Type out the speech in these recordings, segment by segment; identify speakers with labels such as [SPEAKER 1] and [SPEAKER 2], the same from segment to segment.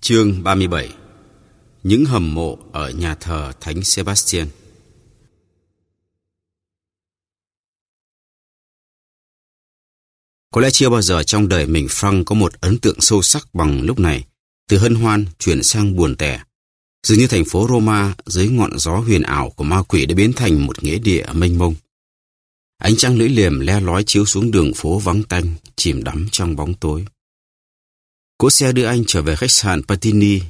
[SPEAKER 1] Chương 37 Những hầm mộ ở nhà thờ Thánh Sebastian Có lẽ chưa bao giờ trong đời mình Frank có một ấn tượng sâu sắc bằng lúc này, từ hân hoan chuyển sang buồn tẻ. Dường như thành phố Roma dưới ngọn gió huyền ảo của ma quỷ đã biến thành một nghĩa địa mênh mông. Ánh trăng lưỡi liềm le lói chiếu xuống đường phố vắng tanh, chìm đắm trong bóng tối. Cỗ xe đưa anh trở về khách sạn Patini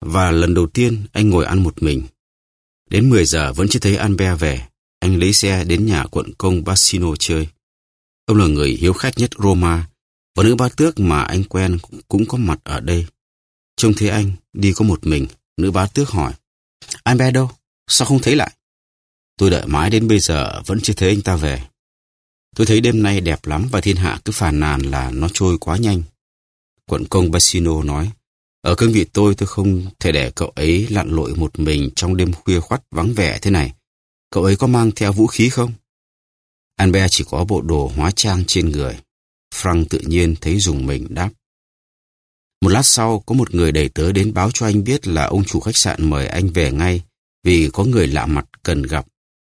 [SPEAKER 1] và lần đầu tiên anh ngồi ăn một mình. Đến 10 giờ vẫn chưa thấy Albert về. Anh lấy xe đến nhà quận công Bassino chơi. Ông là người hiếu khách nhất Roma và nữ ba tước mà anh quen cũng có mặt ở đây. Trông thấy anh đi có một mình, nữ bá tước hỏi. Albert đâu? Sao không thấy lại? Tôi đợi mãi đến bây giờ vẫn chưa thấy anh ta về. Tôi thấy đêm nay đẹp lắm và thiên hạ cứ phàn nàn là nó trôi quá nhanh. Quận công Bassino nói, ở cương vị tôi tôi không thể để cậu ấy lặn lội một mình trong đêm khuya khoắt vắng vẻ thế này. Cậu ấy có mang theo vũ khí không? Albert chỉ có bộ đồ hóa trang trên người. Frank tự nhiên thấy dùng mình đáp. Một lát sau, có một người đầy tớ đến báo cho anh biết là ông chủ khách sạn mời anh về ngay vì có người lạ mặt cần gặp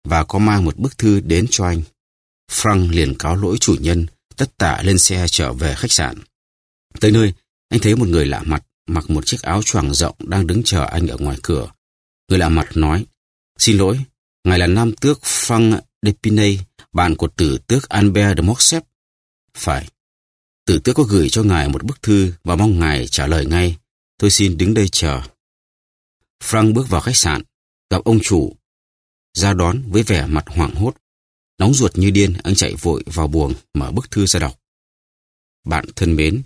[SPEAKER 1] và có mang một bức thư đến cho anh. Frank liền cáo lỗi chủ nhân, tất tả lên xe trở về khách sạn. Tới nơi, anh thấy một người lạ mặt mặc một chiếc áo choàng rộng đang đứng chờ anh ở ngoài cửa. Người lạ mặt nói, Xin lỗi, ngài là nam tước Frank Depinay, bạn của tử tước Albert de Morcerf. Phải. Tử tước có gửi cho ngài một bức thư và mong ngài trả lời ngay. Tôi xin đứng đây chờ. Frank bước vào khách sạn, gặp ông chủ. Ra đón với vẻ mặt hoảng hốt. Nóng ruột như điên, anh chạy vội vào buồng, mở bức thư ra đọc. Bạn thân mến,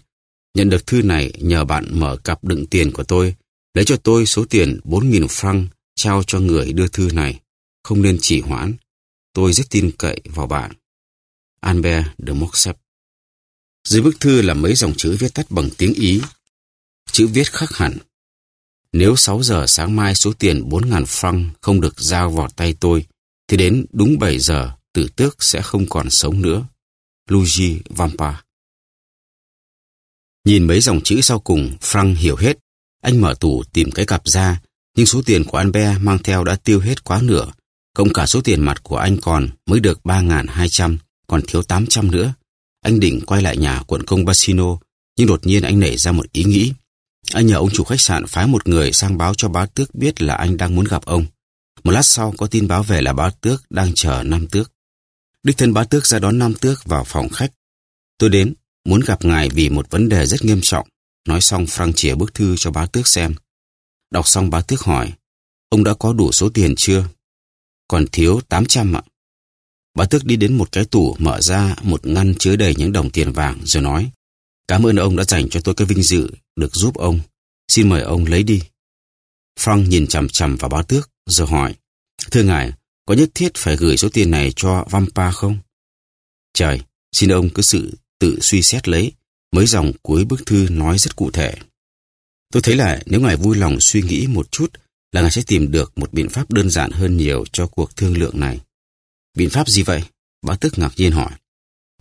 [SPEAKER 1] Nhận được thư này nhờ bạn mở cặp đựng tiền của tôi, lấy cho tôi số tiền 4.000 franc trao cho người đưa thư này. Không nên chỉ hoãn. Tôi rất tin cậy vào bạn. Albert de Morcerf Dưới bức thư là mấy dòng chữ viết tắt bằng tiếng Ý. Chữ viết khắc hẳn. Nếu 6 giờ sáng mai số tiền 4.000 franc không được giao vào tay tôi, thì đến đúng 7 giờ tử tước sẽ không còn sống nữa. Luigi Vampa Nhìn mấy dòng chữ sau cùng, Frank hiểu hết. Anh mở tủ tìm cái cặp ra, nhưng số tiền của Albert mang theo đã tiêu hết quá nửa. Cộng cả số tiền mặt của anh còn mới được 3.200, còn thiếu 800 nữa. Anh định quay lại nhà quận công Bassino, nhưng đột nhiên anh nảy ra một ý nghĩ. Anh nhờ ông chủ khách sạn phái một người sang báo cho bá tước biết là anh đang muốn gặp ông. Một lát sau có tin báo về là bá tước đang chờ Nam Tước. Đích thân bá tước ra đón Nam Tước vào phòng khách. Tôi đến, muốn gặp ngài vì một vấn đề rất nghiêm trọng. Nói xong Frank chìa bức thư cho bá tước xem. Đọc xong bá tước hỏi, ông đã có đủ số tiền chưa? Còn thiếu 800 ạ. Bá tước đi đến một cái tủ mở ra một ngăn chứa đầy những đồng tiền vàng rồi nói, cảm ơn ông đã dành cho tôi cái vinh dự được giúp ông. Xin mời ông lấy đi. Frank nhìn chằm chằm vào bá tước rồi hỏi, thưa ngài, có nhất thiết phải gửi số tiền này cho Vampa không? Trời, xin ông cứ sự tự suy xét lấy, mấy dòng cuối bức thư nói rất cụ thể. Tôi thấy là nếu ngài vui lòng suy nghĩ một chút là ngài sẽ tìm được một biện pháp đơn giản hơn nhiều cho cuộc thương lượng này. Biện pháp gì vậy? Bá tức ngạc nhiên hỏi.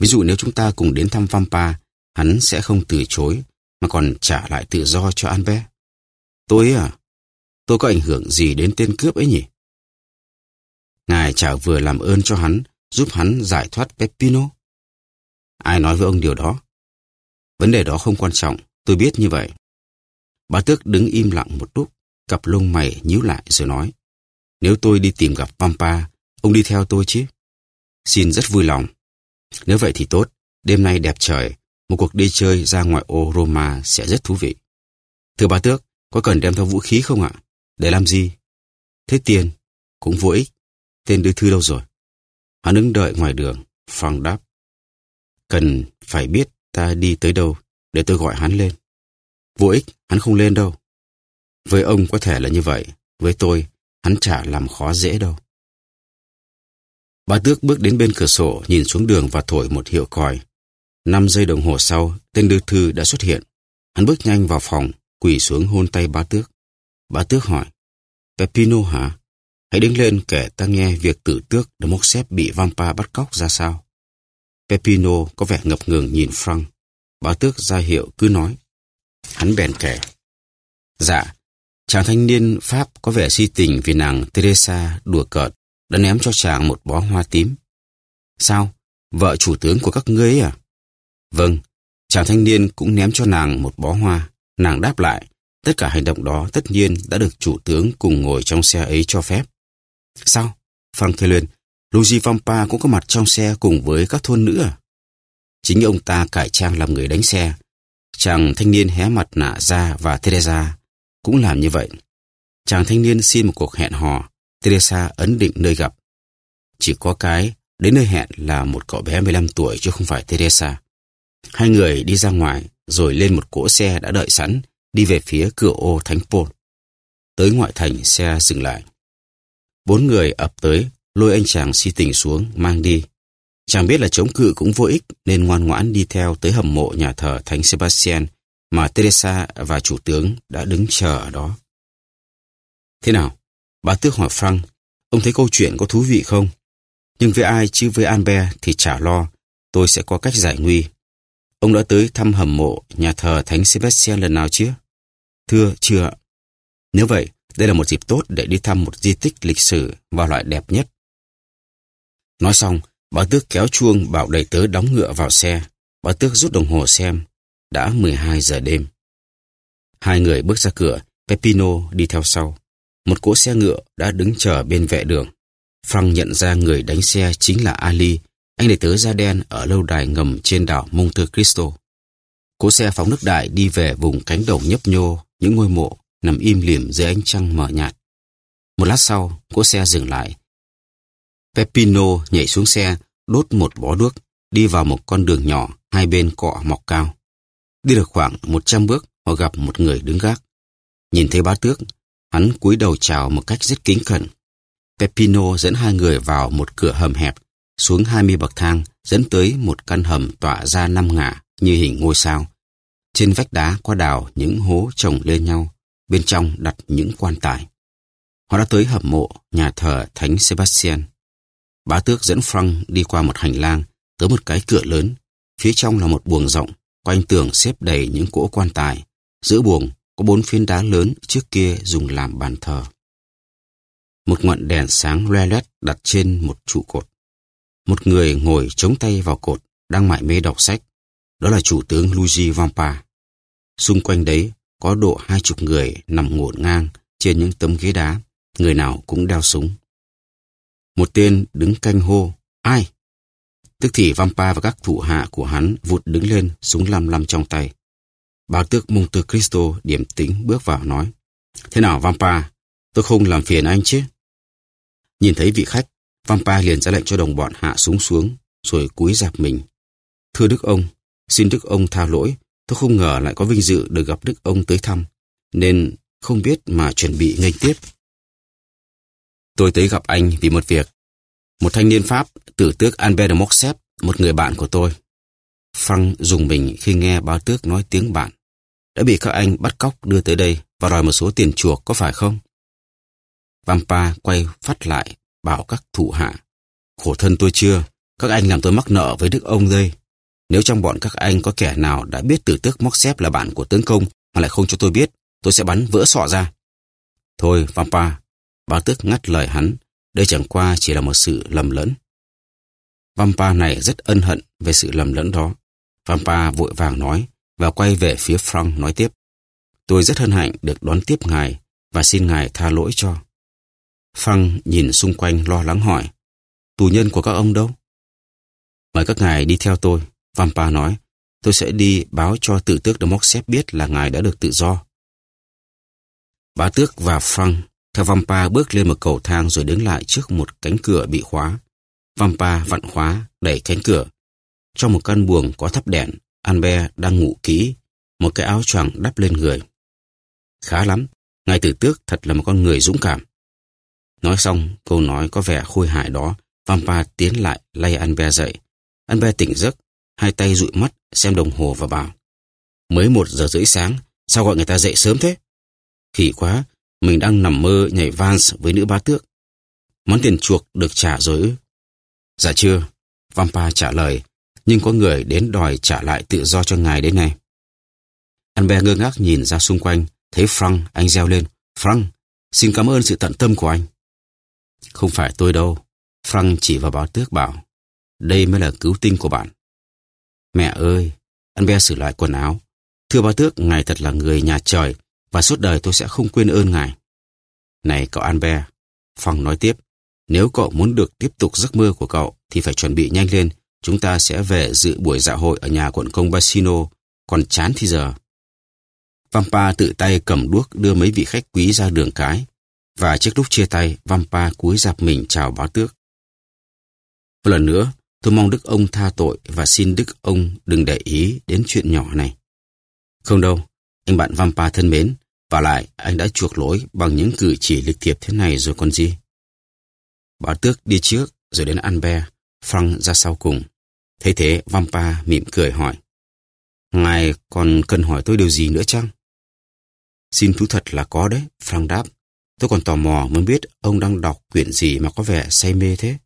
[SPEAKER 1] Ví dụ nếu chúng ta cùng đến thăm Vampa, hắn sẽ không từ chối, mà còn trả lại tự do cho Albert. Tôi à? Tôi có ảnh hưởng gì đến tên cướp ấy nhỉ? Ngài chả vừa làm ơn cho hắn, giúp hắn giải thoát Peppino. Ai nói với ông điều đó? Vấn đề đó không quan trọng, tôi biết như vậy. Bà Tước đứng im lặng một lúc, cặp lông mày nhíu lại rồi nói. Nếu tôi đi tìm gặp Pampa, ông đi theo tôi chứ? Xin rất vui lòng. Nếu vậy thì tốt, đêm nay đẹp trời, một cuộc đi chơi ra ngoài ô Roma sẽ rất thú vị. Thưa bà Tước, có cần đem theo vũ khí không ạ? Để làm gì? Thế tiền? Cũng vô ích. Tên đưa thư đâu rồi? Hắn đứng đợi ngoài đường. Frank đáp. Cần phải biết ta đi tới đâu để tôi gọi hắn lên. Vô ích, hắn không lên đâu. Với ông có thể là như vậy, với tôi, hắn chả làm khó dễ đâu. Bà Tước bước đến bên cửa sổ, nhìn xuống đường và thổi một hiệu còi. Năm giây đồng hồ sau, tên đưa thư đã xuất hiện. Hắn bước nhanh vào phòng, quỳ xuống hôn tay bà Tước. Bà Tước hỏi, Pepino hả? Hãy đứng lên kể ta nghe việc tử tước được mốc xếp bị Vampa bắt cóc ra sao. Pepino có vẻ ngập ngừng nhìn Frank. Bá tước ra hiệu cứ nói. Hắn bèn kể. Dạ, chàng thanh niên Pháp có vẻ si tình vì nàng Teresa đùa cợt đã ném cho chàng một bó hoa tím. Sao? Vợ chủ tướng của các ngươi ấy à? Vâng, chàng thanh niên cũng ném cho nàng một bó hoa. Nàng đáp lại, tất cả hành động đó tất nhiên đã được chủ tướng cùng ngồi trong xe ấy cho phép. Sao? Frank Kellen, Luigi Vampa cũng có mặt trong xe cùng với các thôn nữ à? Chính ông ta cải trang làm người đánh xe. Chàng thanh niên hé mặt nạ ra và Teresa cũng làm như vậy. Chàng thanh niên xin một cuộc hẹn hò, Teresa ấn định nơi gặp. Chỉ có cái, đến nơi hẹn là một cậu bé 15 tuổi chứ không phải Teresa. Hai người đi ra ngoài, rồi lên một cỗ xe đã đợi sẵn, đi về phía cửa ô Thánh Paul. Tới ngoại thành, xe dừng lại. Bốn người ập tới, lôi anh chàng si tình xuống, mang đi. Chàng biết là chống cự cũng vô ích nên ngoan ngoãn đi theo tới hầm mộ nhà thờ Thánh Sebastian mà Teresa và chủ tướng đã đứng chờ ở đó. Thế nào? Bà tước hỏi Frank, ông thấy câu chuyện có thú vị không? Nhưng với ai chứ với Albert thì chả lo, tôi sẽ có cách giải nguy. Ông đã tới thăm hầm mộ nhà thờ Thánh Sebastian lần nào chưa? Thưa, chưa. Nếu vậy, đây là một dịp tốt để đi thăm một di tích lịch sử và loại đẹp nhất. Nói xong, bà Tước kéo chuông bảo đầy tớ đóng ngựa vào xe. Bà Tước rút đồng hồ xem. Đã 12 giờ đêm. Hai người bước ra cửa, Pepino đi theo sau. Một cỗ xe ngựa đã đứng chờ bên vệ đường. Frank nhận ra người đánh xe chính là Ali, anh đầy tớ da đen ở lâu đài ngầm trên đảo Monte Cristo. Cỗ xe phóng nước đại đi về vùng cánh đồng nhấp nhô, những ngôi mộ nằm im lìm dưới ánh trăng mờ nhạt. Một lát sau, cỗ xe dừng lại. Pepino nhảy xuống xe, đốt một bó đuốc, đi vào một con đường nhỏ, hai bên cọ mọc cao. Đi được khoảng 100 bước, họ gặp một người đứng gác. Nhìn thấy bá tước, hắn cúi đầu chào một cách rất kính cẩn. Pepino dẫn hai người vào một cửa hầm hẹp, xuống 20 bậc thang, dẫn tới một căn hầm tỏa ra năm ngả như hình ngôi sao. Trên vách đá có đào những hố chồng lên nhau, bên trong đặt những quan tài. Họ đã tới hầm mộ nhà thờ Thánh Sebastian. Bá tước dẫn Frank đi qua một hành lang, tới một cái cửa lớn. Phía trong là một buồng rộng, quanh tường xếp đầy những cỗ quan tài. Giữa buồng có bốn phiến đá lớn trước kia dùng làm bàn thờ. Một ngọn đèn sáng loe loét đặt trên một trụ cột. Một người ngồi chống tay vào cột, đang mải mê đọc sách. Đó là chủ tướng Luigi Vampa. Xung quanh đấy có độ hai chục người nằm ngổn ngang trên những tấm ghế đá, người nào cũng đeo súng. Một tên đứng canh hô, ai? Tức thì Vampa và các thủ hạ của hắn vụt đứng lên, súng lăm lăm trong tay. Báo tước Monte Cristo điểm tĩnh bước vào nói, Thế nào Vampa, tôi không làm phiền anh chứ? Nhìn thấy vị khách, Vampa liền ra lệnh cho đồng bọn hạ súng xuống, rồi cúi dạp mình. Thưa Đức ông, xin Đức ông tha lỗi, tôi không ngờ lại có vinh dự được gặp Đức ông tới thăm, nên không biết mà chuẩn bị nghênh tiếp. Tôi tới gặp anh vì một việc. Một thanh niên Pháp, tử tước Albert de Morcerf, một người bạn của tôi. Frank dùng mình khi nghe báo tước nói tiếng bạn. Đã bị các anh bắt cóc đưa tới đây và đòi một số tiền chuộc có phải không? Vampa quay phát lại, bảo các thủ hạ. Khổ thân tôi chưa, các anh làm tôi mắc nợ với đức ông đây. Nếu trong bọn các anh có kẻ nào đã biết tử tước móc xếp là bạn của tướng công mà lại không cho tôi biết, tôi sẽ bắn vỡ sọ ra. Thôi, Vampa, bá tước ngắt lời hắn, đây chẳng qua chỉ là một sự lầm lẫn. Vampa này rất ân hận về sự lầm lẫn đó. Vampa vội vàng nói và quay về phía Frank nói tiếp. Tôi rất hân hạnh được đón tiếp ngài và xin ngài tha lỗi cho. Frank nhìn xung quanh lo lắng hỏi. Tù nhân của các ông đâu? Mời các ngài đi theo tôi. Vampa nói. Tôi sẽ đi báo cho tử tước de xếp biết là ngài đã được tự do. Bá tước và Frank Vampa bước lên một cầu thang rồi đứng lại trước một cánh cửa bị khóa. Vampa vặn khóa, đẩy cánh cửa. Trong một căn buồng có thắp đèn, Anbe đang ngủ kỹ, một cái áo choàng đắp lên người. Khá lắm, ngài tử tước thật là một con người dũng cảm. Nói xong, câu nói có vẻ khôi hài đó, Vampa tiến lại lay Anbe dậy. Anbe tỉnh giấc, hai tay dụi mắt, xem đồng hồ và bảo. Mới một giờ rưỡi sáng, sao gọi người ta dậy sớm thế? Khỉ quá, mình đang nằm mơ nhảy vans với nữ bá tước. Món tiền chuộc được trả rồi ư? Dạ chưa, Vampa trả lời, nhưng có người đến đòi trả lại tự do cho ngài đấy này. Albert ngơ ngác nhìn ra xung quanh, Thấy Frank, anh reo lên. Frank, xin cảm ơn sự tận tâm của anh. Không phải tôi đâu. Frank chỉ vào báo tước bảo. Đây mới là cứu tinh của bạn. Mẹ ơi, anh Be sửa lại quần áo. Thưa báo tước, ngài thật là người nhà trời và suốt đời tôi sẽ không quên ơn ngài. Này cậu Albert, Phong nói tiếp, nếu cậu muốn được tiếp tục giấc mơ của cậu thì phải chuẩn bị nhanh lên, chúng ta sẽ về dự buổi dạ hội ở nhà quận công Basino, còn chán thì giờ. Vampa tự tay cầm đuốc đưa mấy vị khách quý ra đường cái, và trước lúc chia tay, Vampa cúi dạp mình chào báo tước. Một lần nữa, tôi mong Đức ông tha tội và xin Đức ông đừng để ý đến chuyện nhỏ này. Không đâu, anh bạn Vampa thân mến, và lại anh đã chuộc lỗi bằng những cử chỉ lịch thiệp thế này rồi còn gì. bà tước đi trước rồi đến Albert, Frank ra sau cùng. Thấy thế Vampa mỉm cười hỏi. Ngài còn cần hỏi tôi điều gì nữa chăng? Xin thú thật là có đấy, Frank đáp. Tôi còn tò mò muốn biết ông đang đọc quyển gì mà có vẻ say mê thế.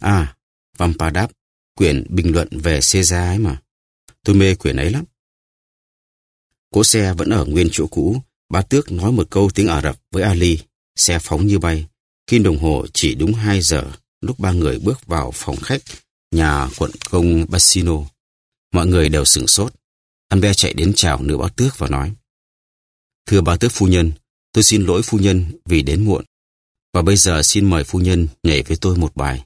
[SPEAKER 1] À, Vampa đáp, quyển bình luận về Caesar ấy mà. Tôi mê quyển ấy lắm. Cố xe vẫn ở nguyên chỗ cũ, bá tước nói một câu tiếng Ả Rập với Ali, xe phóng như bay. Khi đồng hồ chỉ đúng 2 giờ, lúc ba người bước vào phòng khách, nhà quận công Bassino. Mọi người đều sửng sốt. Albert chạy đến chào nữ bá tước và nói, Thưa bá tước phu nhân, tôi xin lỗi phu nhân vì đến muộn. Và bây giờ xin mời phu nhân nhảy với tôi một bài.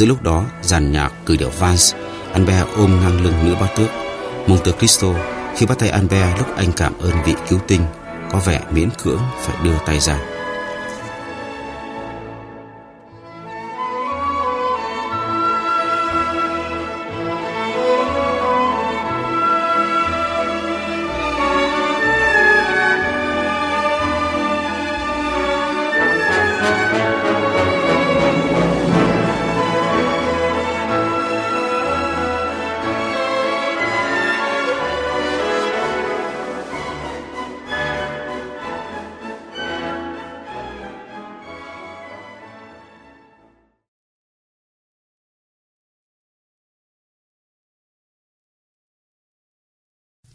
[SPEAKER 1] Giữa lúc đó, dàn nhạc cử điệu Vance, Albert ôm ngang lưng nữ bác tước. Monte Cristo khi bắt tay Albert lúc anh cảm ơn vị cứu tinh, có vẻ miễn cưỡng phải đưa tay ra.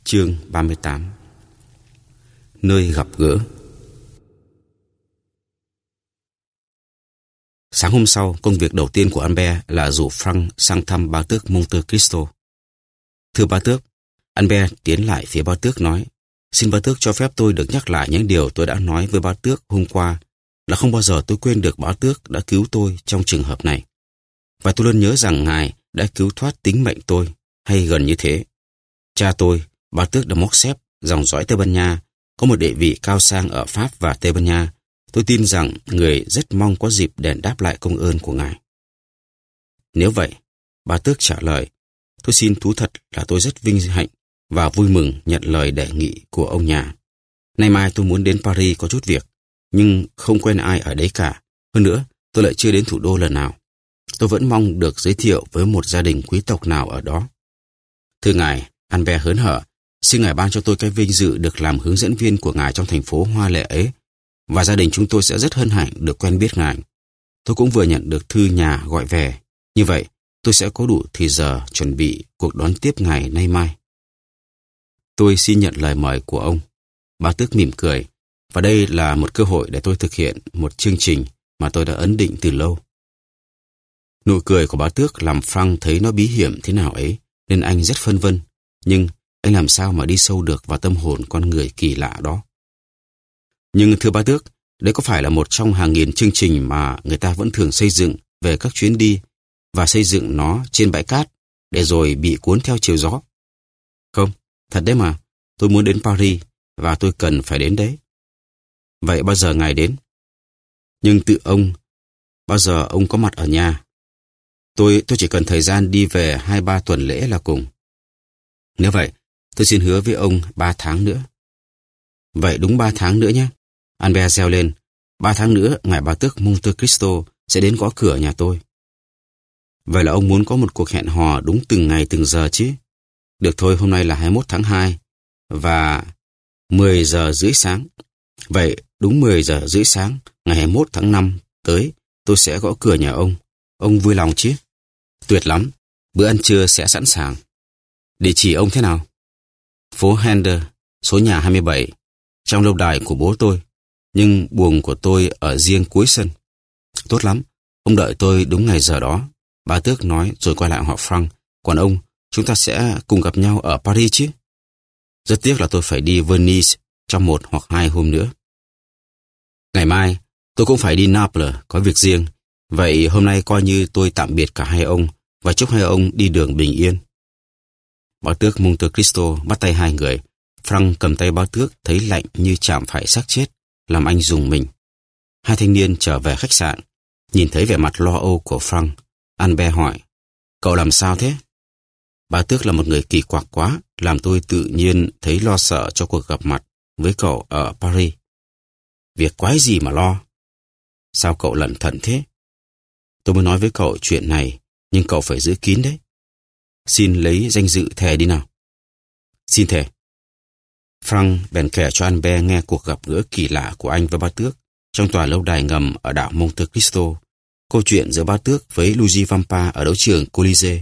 [SPEAKER 1] Chương 38 Nơi gặp gỡ Sáng hôm sau, công việc đầu tiên của Albert là rủ Frank sang thăm bá tước Monte Cristo. Thưa bá tước, Albert tiến lại phía bá tước nói, xin bá tước cho phép tôi được nhắc lại những điều tôi đã nói với bá tước hôm qua, là không bao giờ tôi quên được bá tước đã cứu tôi trong trường hợp này. Và tôi luôn nhớ rằng ngài đã cứu thoát tính mệnh tôi, hay gần như thế. Cha tôi, bà tước de xếp dòng dõi Tây Ban Nha, có một địa vị cao sang ở Pháp và Tây Ban Nha. Tôi tin rằng người rất mong có dịp đền đáp lại công ơn của ngài. Nếu vậy, Bà Tước trả lời, tôi xin thú thật là tôi rất vinh hạnh và vui mừng nhận lời đề nghị của ông nhà. Nay mai tôi muốn đến Paris có chút việc, nhưng không quen ai ở đấy cả. Hơn nữa, tôi lại chưa đến thủ đô lần nào. Tôi vẫn mong được giới thiệu với một gia đình quý tộc nào ở đó. Thưa ngài, Albert hớn hở, xin ngài ban cho tôi cái vinh dự được làm hướng dẫn viên của ngài trong thành phố hoa lệ ấy, và gia đình chúng tôi sẽ rất hân hạnh được quen biết ngài. Tôi cũng vừa nhận được thư nhà gọi về. Như vậy, tôi sẽ có đủ thời giờ chuẩn bị cuộc đón tiếp ngài nay mai. Tôi xin nhận lời mời của ông. Bà Tước mỉm cười, và đây là một cơ hội để tôi thực hiện một chương trình mà tôi đã ấn định từ lâu. Nụ cười của bà Tước làm Frank thấy nó bí hiểm thế nào ấy, nên anh rất phân vân. Nhưng anh làm sao mà đi sâu được vào tâm hồn con người kỳ lạ đó? Nhưng thưa bá Tước, đấy có phải là một trong hàng nghìn chương trình mà người ta vẫn thường xây dựng về các chuyến đi và xây dựng nó trên bãi cát để rồi bị cuốn theo chiều gió? Không, thật đấy mà, tôi muốn đến Paris và tôi cần phải đến đấy. Vậy bao giờ ngài đến? Nhưng tự ông, bao giờ ông có mặt ở nhà? Tôi tôi chỉ cần thời gian đi về hai ba tuần lễ là cùng. Nếu vậy, tôi xin hứa với ông ba tháng nữa. Vậy đúng ba tháng nữa nhé. Albert reo lên. Ba tháng nữa, ngài bà tước Monte Cristo sẽ đến gõ cửa nhà tôi. Vậy là ông muốn có một cuộc hẹn hò đúng từng ngày từng giờ chứ? Được thôi, hôm nay là 21 tháng 2 và 10 giờ rưỡi sáng. Vậy đúng 10 giờ rưỡi sáng, ngày 21 tháng 5 tới, tôi sẽ gõ cửa nhà ông. Ông vui lòng chứ? Tuyệt lắm, bữa ăn trưa sẽ sẵn sàng. Địa chỉ ông thế nào? Phố Hender, số nhà 27, trong lâu đài của bố tôi. Nhưng buồng của tôi ở riêng cuối sân. Tốt lắm, ông đợi tôi đúng ngày giờ đó. Bà Tước nói rồi quay lại họ Frank. Còn ông, chúng ta sẽ cùng gặp nhau ở Paris chứ? Rất tiếc là tôi phải đi Venice trong một hoặc hai hôm nữa. Ngày mai, tôi cũng phải đi Naples, có việc riêng. Vậy hôm nay coi như tôi tạm biệt cả hai ông và chúc hai ông đi đường bình yên. Báo tước Monte Cristo bắt tay hai người. Frank cầm tay báo tước thấy lạnh như chạm phải xác chết, làm anh dùng mình. Hai thanh niên trở về khách sạn, nhìn thấy vẻ mặt lo âu của Frank. Albert hỏi, cậu làm sao thế? Bá Tước là một người kỳ quặc quá, làm tôi tự nhiên thấy lo sợ cho cuộc gặp mặt với cậu ở Paris. Việc quái gì mà lo? Sao cậu lẩn thận thế? Tôi mới nói với cậu chuyện này, nhưng cậu phải giữ kín đấy. Xin lấy danh dự thề đi nào. Xin thề. Frank bèn kể cho Albert nghe cuộc gặp gỡ kỳ lạ của anh với ba tước trong tòa lâu đài ngầm ở đảo Monte Cristo. Câu chuyện giữa ba tước với Luigi Vampa ở đấu trường Colisée,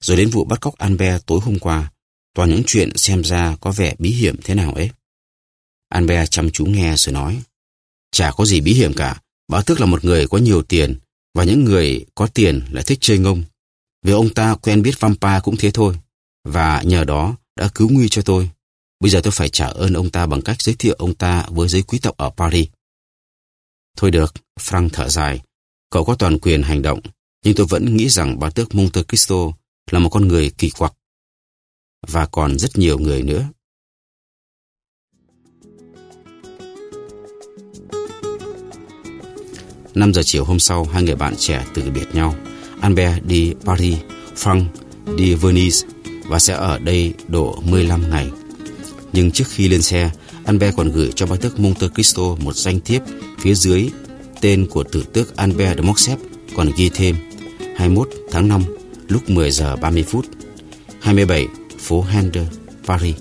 [SPEAKER 1] rồi đến vụ bắt cóc Anbe tối hôm qua. Toàn những chuyện xem ra có vẻ bí hiểm thế nào ấy. Anbe chăm chú nghe rồi nói. Chả có gì bí hiểm cả. Bá tước là một người có nhiều tiền, và những người có tiền lại thích chơi ngông. Vì ông ta quen biết Vampa cũng thế thôi, và nhờ đó đã cứu nguy cho tôi. Bây giờ tôi phải trả ơn ông ta bằng cách giới thiệu ông ta với giới quý tộc ở Paris. Thôi được, Frank thở dài. Cậu có toàn quyền hành động, nhưng tôi vẫn nghĩ rằng bà tước Monte Cristo là một con người kỳ quặc. Và còn rất nhiều người nữa. Năm giờ chiều hôm sau, hai người bạn trẻ từ biệt nhau. Albert đi Paris, Frank đi Venice và sẽ ở đây độ 15 ngày. Nhưng trước khi lên xe, Albert còn gửi cho bá tước Monte Cristo một danh thiếp phía dưới tên của tử tước Albert de Morcerf còn ghi thêm 21 tháng 5 lúc 10 giờ 30 phút 27 phố Hander, Paris.